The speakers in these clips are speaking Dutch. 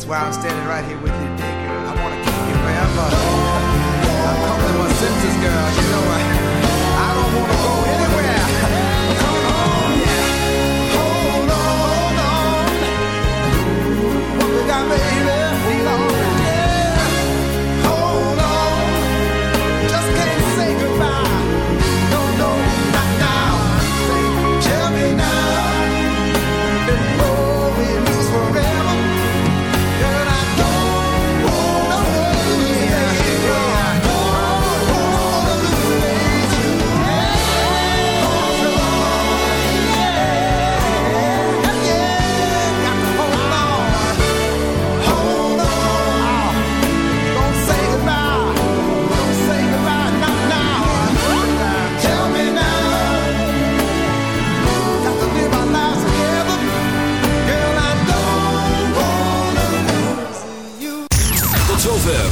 That's why I'm standing right here with you today, girl. I want to keep you forever. I'm coming to my senses, girl. You know I, I don't want to go anywhere.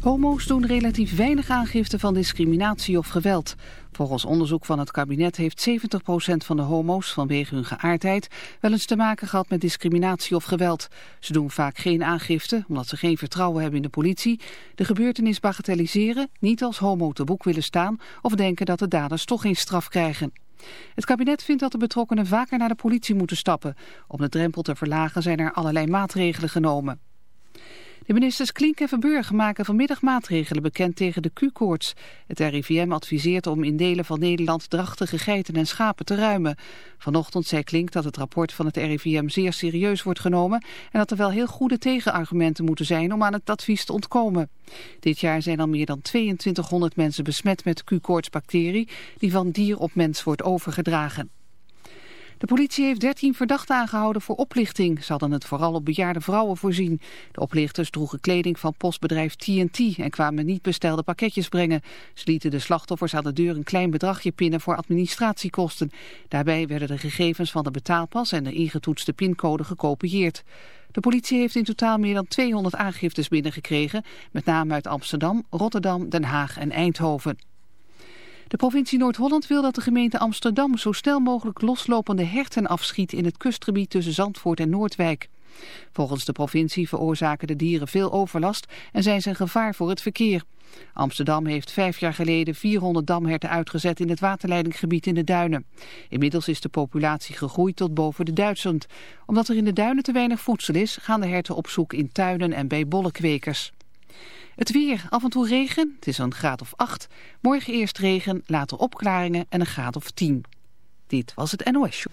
Homo's doen relatief weinig aangifte van discriminatie of geweld. Volgens onderzoek van het kabinet heeft 70% van de homo's vanwege hun geaardheid wel eens te maken gehad met discriminatie of geweld. Ze doen vaak geen aangifte omdat ze geen vertrouwen hebben in de politie, de gebeurtenis bagatelliseren, niet als homo te boek willen staan of denken dat de daders toch geen straf krijgen. Het kabinet vindt dat de betrokkenen vaker naar de politie moeten stappen. Om de drempel te verlagen zijn er allerlei maatregelen genomen. De ministers Klink en Verburg maken vanmiddag maatregelen bekend tegen de Q-koorts. Het RIVM adviseert om in delen van Nederland drachtige geiten en schapen te ruimen. Vanochtend zei Klink dat het rapport van het RIVM zeer serieus wordt genomen... en dat er wel heel goede tegenargumenten moeten zijn om aan het advies te ontkomen. Dit jaar zijn al meer dan 2200 mensen besmet met Q-koortsbacterie... die van dier op mens wordt overgedragen. De politie heeft 13 verdachten aangehouden voor oplichting. Ze hadden het vooral op bejaarde vrouwen voorzien. De oplichters droegen kleding van postbedrijf TNT en kwamen niet bestelde pakketjes brengen. Ze lieten de slachtoffers aan de deur een klein bedragje pinnen voor administratiekosten. Daarbij werden de gegevens van de betaalpas en de ingetoetste pincode gekopieerd. De politie heeft in totaal meer dan 200 aangiftes binnengekregen, met name uit Amsterdam, Rotterdam, Den Haag en Eindhoven. De provincie Noord-Holland wil dat de gemeente Amsterdam zo snel mogelijk loslopende herten afschiet in het kustgebied tussen Zandvoort en Noordwijk. Volgens de provincie veroorzaken de dieren veel overlast en zijn ze een gevaar voor het verkeer. Amsterdam heeft vijf jaar geleden 400 damherten uitgezet in het waterleidinggebied in de duinen. Inmiddels is de populatie gegroeid tot boven de duizend. Omdat er in de duinen te weinig voedsel is, gaan de herten op zoek in tuinen en bij bollekwekers. Het weer, af en toe regen, het is een graad of 8. Morgen eerst regen, later opklaringen en een graad of 10. Dit was het NOS Show.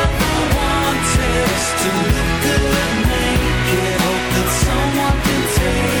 is to look good naked, hope that someone can take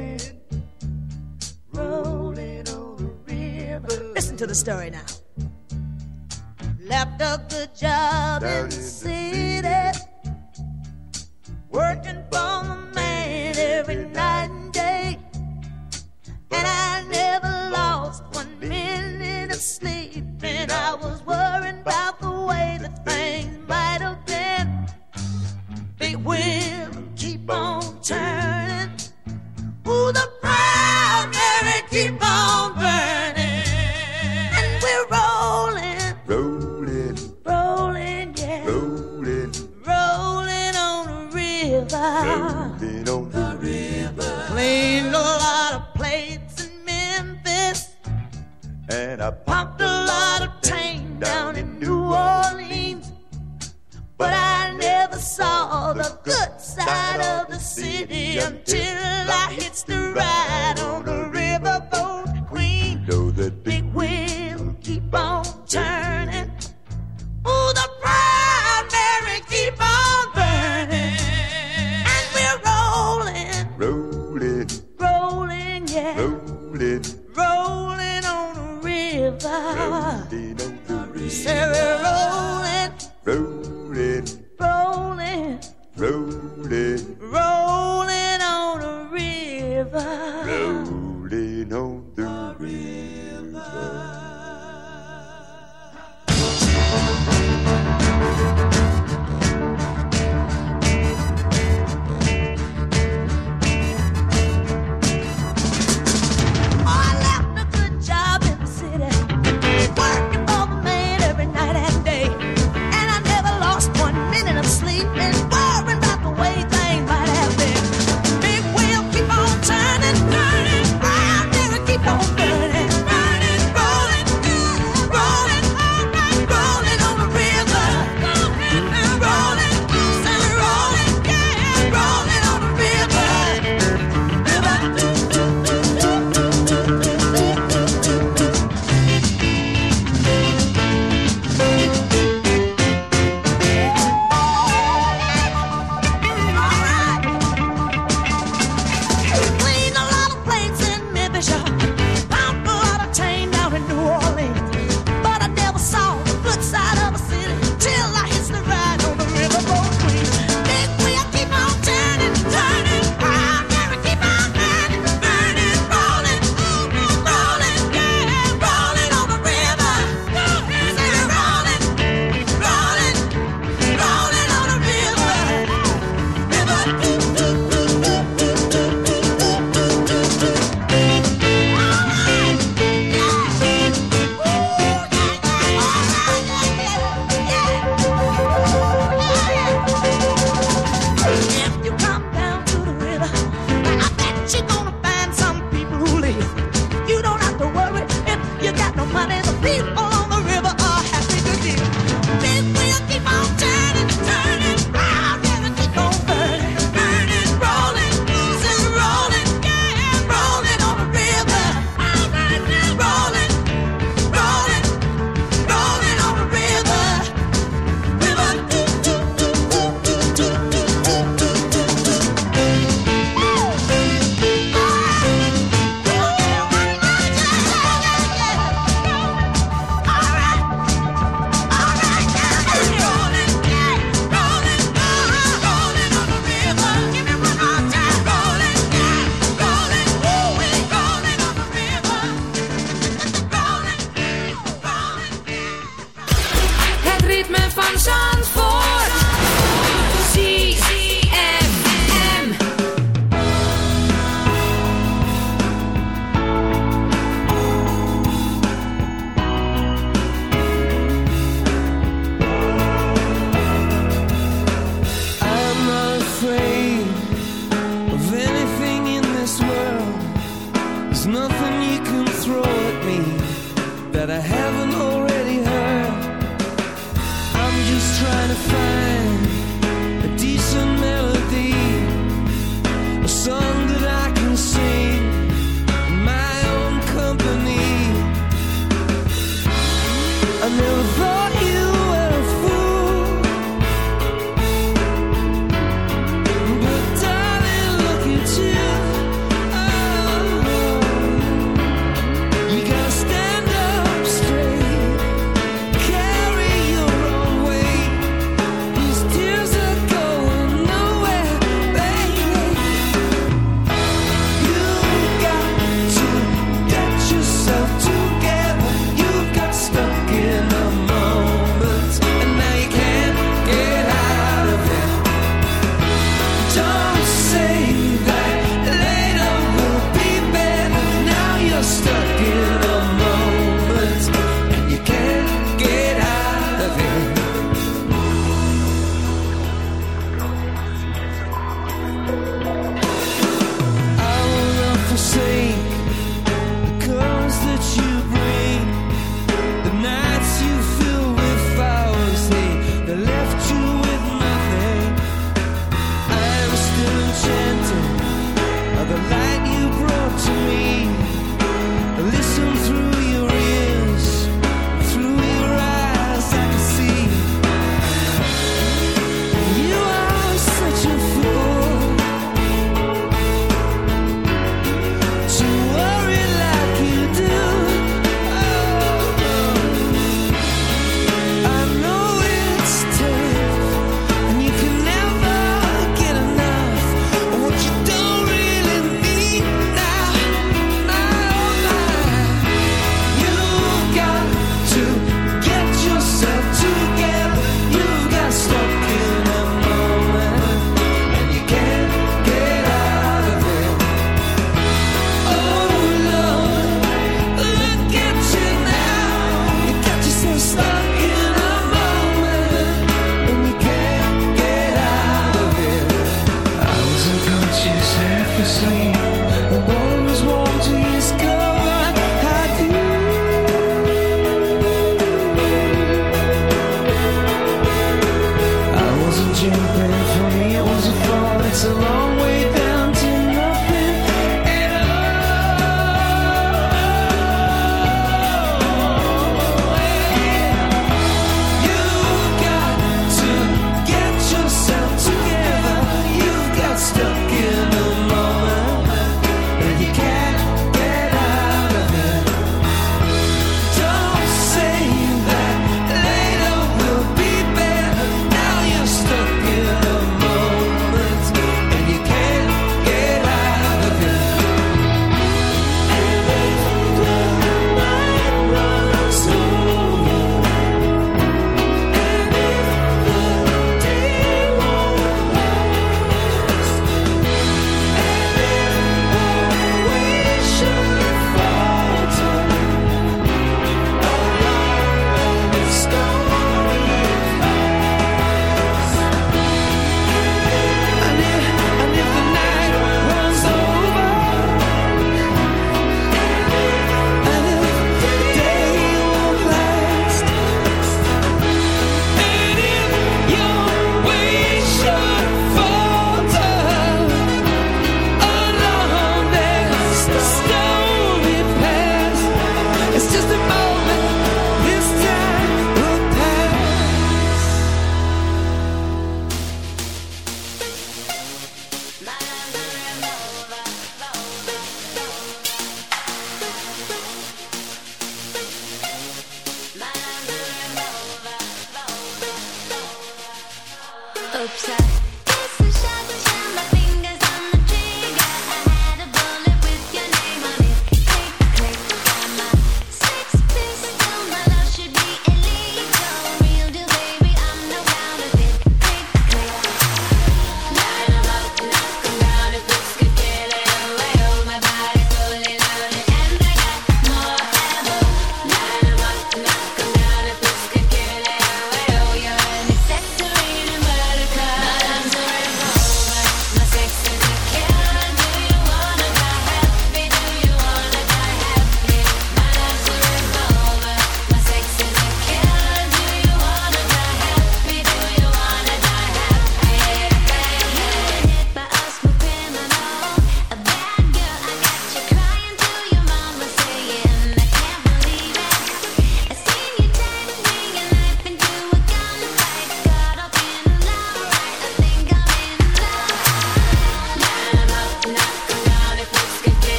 Listen to the story now. Left a good job in the city, working for the man every night and day. And I never lost one minute of sleep. And I was worried about the way that things might have been. Big wheel keep on turning. Ooh, the proud Mary keep on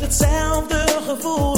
hetzelfde gevoel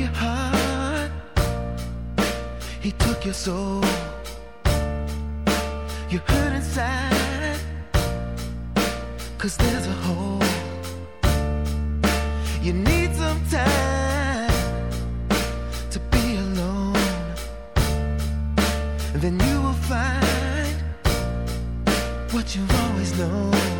your heart, He took your soul. You hurt inside, cause there's a hole. You need some time to be alone, then you will find what you've always known.